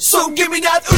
So give me that.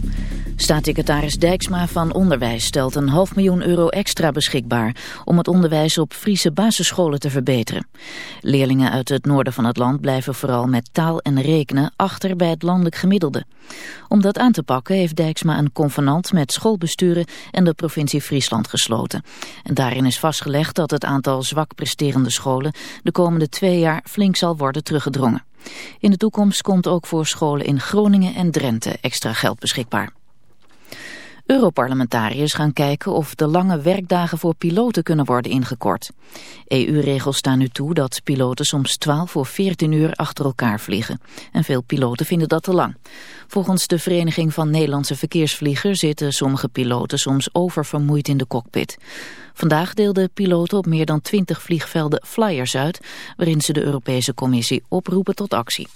Staatssecretaris Dijksma van Onderwijs stelt een half miljoen euro extra beschikbaar om het onderwijs op Friese basisscholen te verbeteren. Leerlingen uit het noorden van het land blijven vooral met taal en rekenen achter bij het landelijk gemiddelde. Om dat aan te pakken heeft Dijksma een convenant met schoolbesturen en de provincie Friesland gesloten. En daarin is vastgelegd dat het aantal zwak presterende scholen de komende twee jaar flink zal worden teruggedrongen. In de toekomst komt ook voor scholen in Groningen en Drenthe extra geld beschikbaar. Europarlementariërs gaan kijken of de lange werkdagen voor piloten kunnen worden ingekort. EU-regels staan nu toe dat piloten soms 12 of 14 uur achter elkaar vliegen. En veel piloten vinden dat te lang. Volgens de Vereniging van Nederlandse Verkeersvliegers zitten sommige piloten soms oververmoeid in de cockpit. Vandaag deelden piloten op meer dan 20 vliegvelden flyers uit... waarin ze de Europese Commissie oproepen tot actie.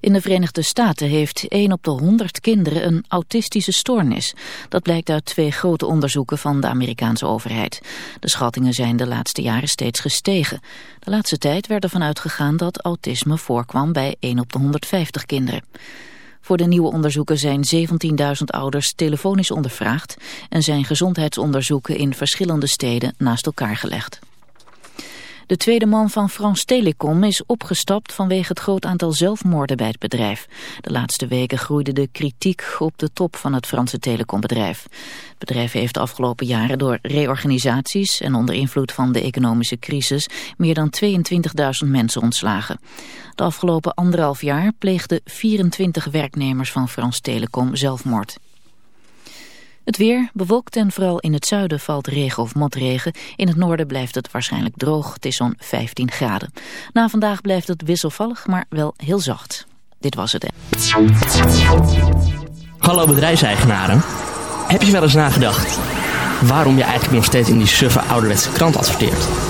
In de Verenigde Staten heeft 1 op de 100 kinderen een autistische stoornis. Dat blijkt uit twee grote onderzoeken van de Amerikaanse overheid. De schattingen zijn de laatste jaren steeds gestegen. De laatste tijd werd ervan uitgegaan dat autisme voorkwam bij 1 op de 150 kinderen. Voor de nieuwe onderzoeken zijn 17.000 ouders telefonisch ondervraagd... en zijn gezondheidsonderzoeken in verschillende steden naast elkaar gelegd. De tweede man van Frans Telecom is opgestapt vanwege het groot aantal zelfmoorden bij het bedrijf. De laatste weken groeide de kritiek op de top van het Franse telecombedrijf. Het bedrijf heeft de afgelopen jaren door reorganisaties en onder invloed van de economische crisis meer dan 22.000 mensen ontslagen. De afgelopen anderhalf jaar pleegden 24 werknemers van Frans Telecom zelfmoord. Het weer bewolkt en vooral in het zuiden valt regen of motregen. In het noorden blijft het waarschijnlijk droog. Het is zo'n 15 graden. Na vandaag blijft het wisselvallig, maar wel heel zacht. Dit was het. Hallo bedrijfseigenaren. Heb je wel eens nagedacht waarom je eigenlijk nog steeds in die suffe ouderwetse krant adverteert?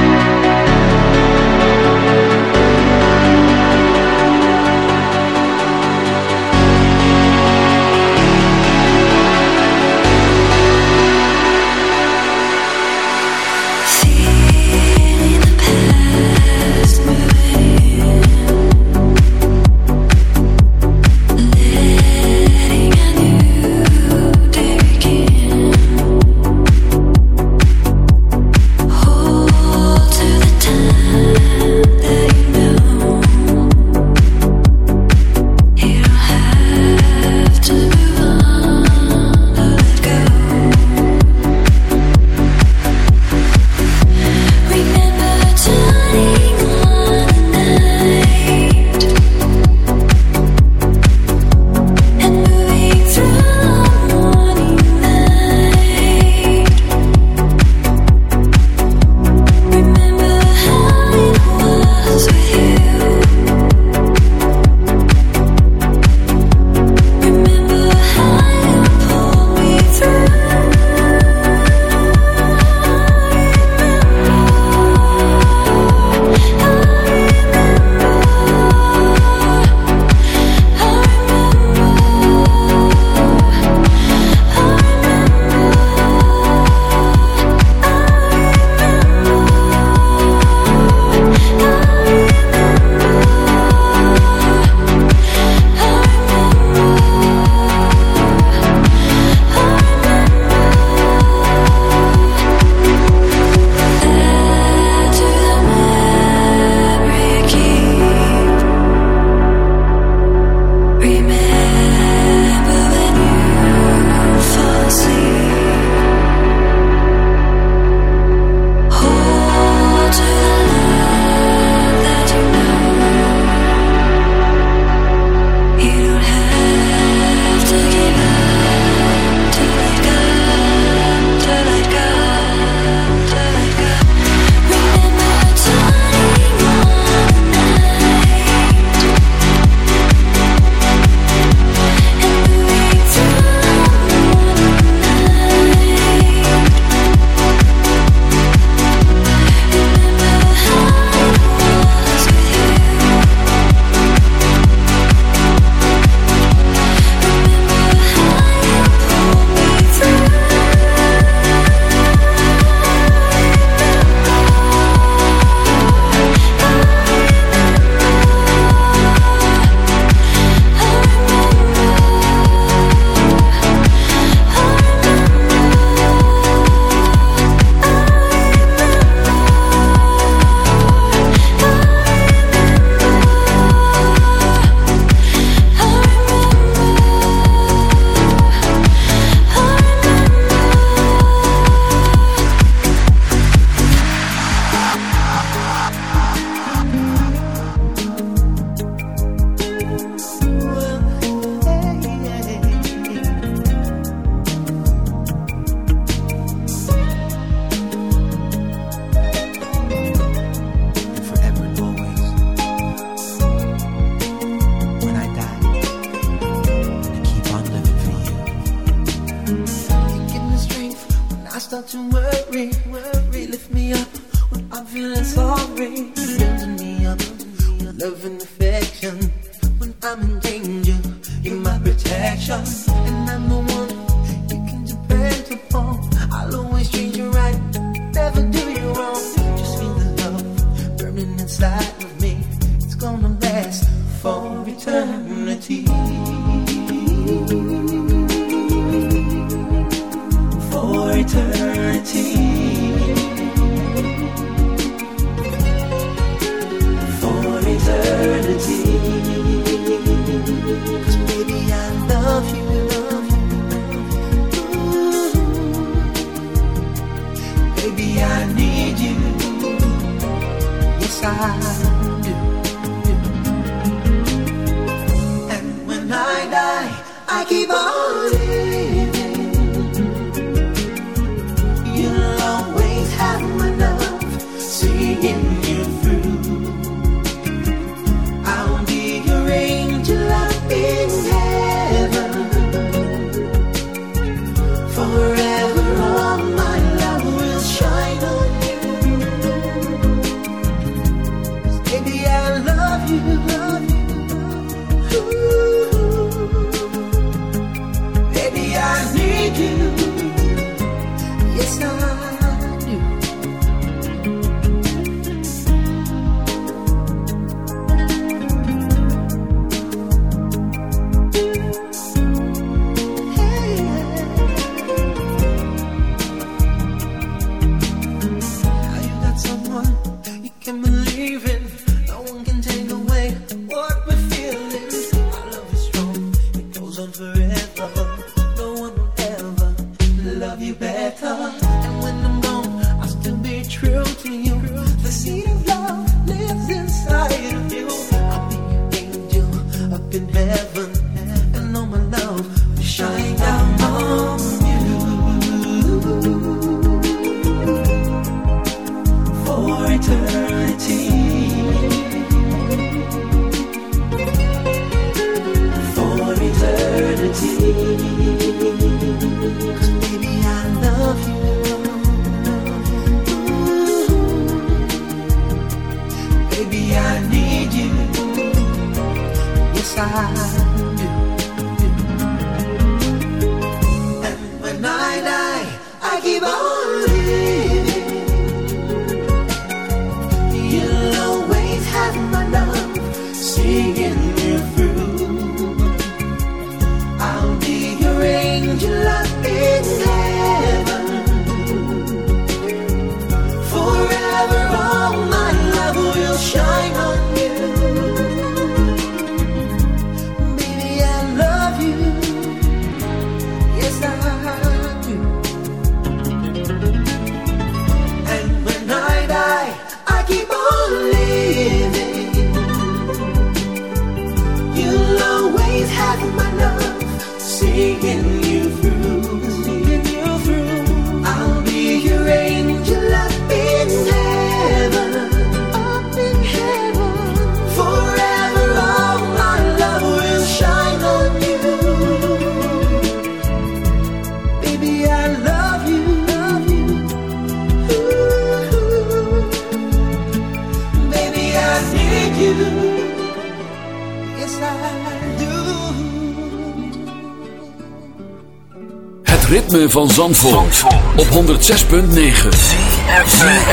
Op 106.9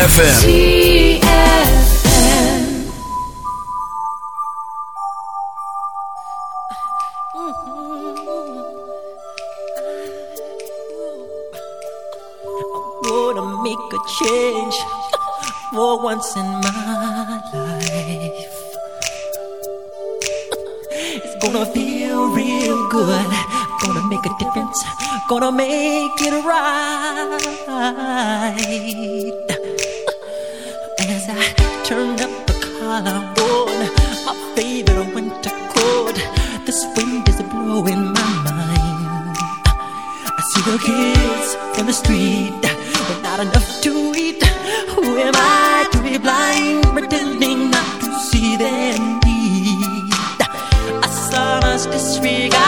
FM. gonna make it right. As I turned up the collarbone, my favorite winter coat, this wind is blowing my mind. I see the kids in the street but not enough to eat. Who am I to be blind, pretending not to see their need? A summer's disregard.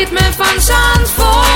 ritme van vor.